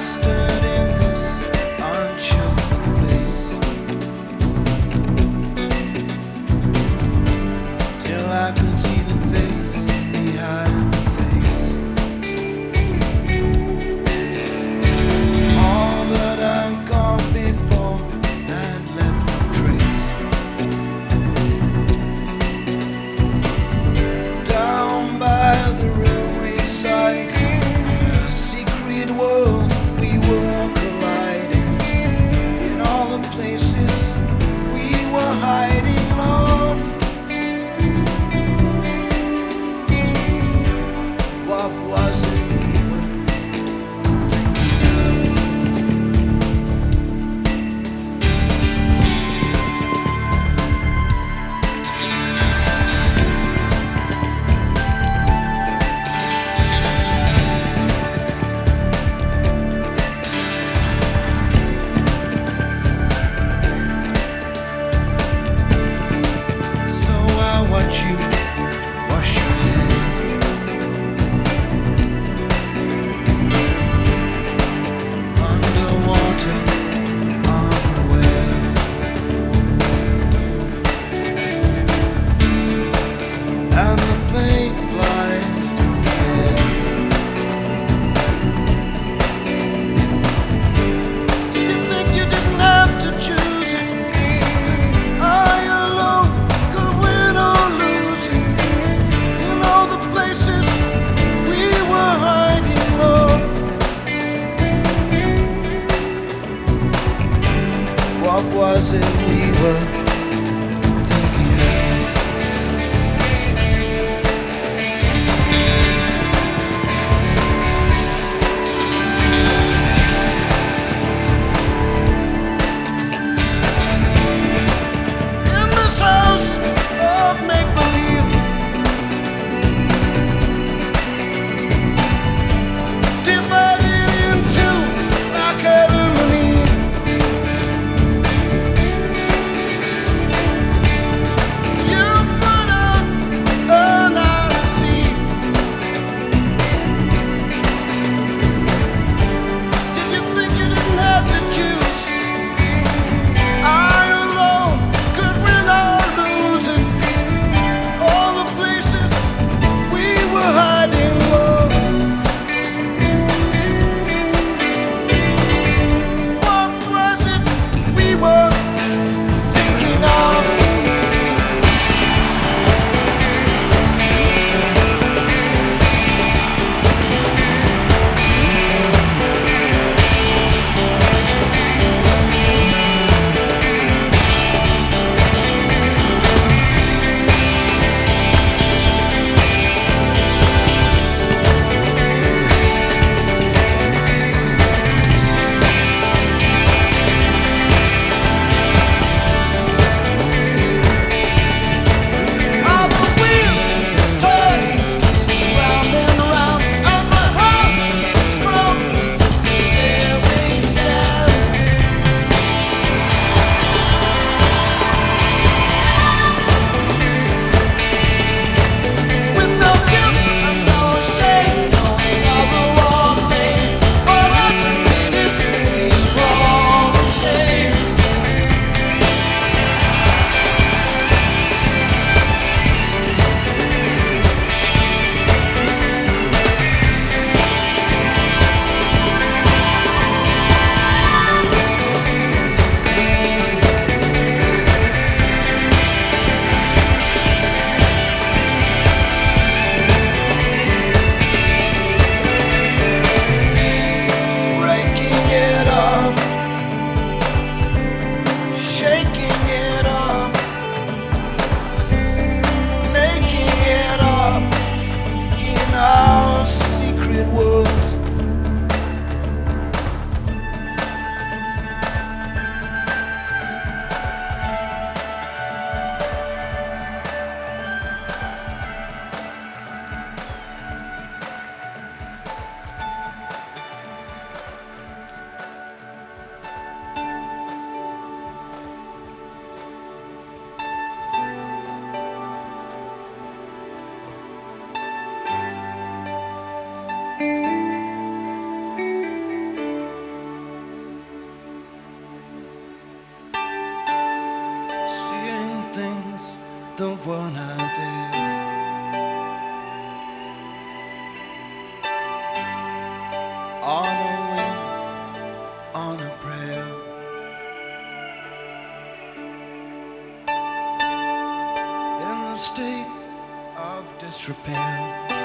master. it. don't wanna do. On a wing, on a prayer. In a state of disrepair.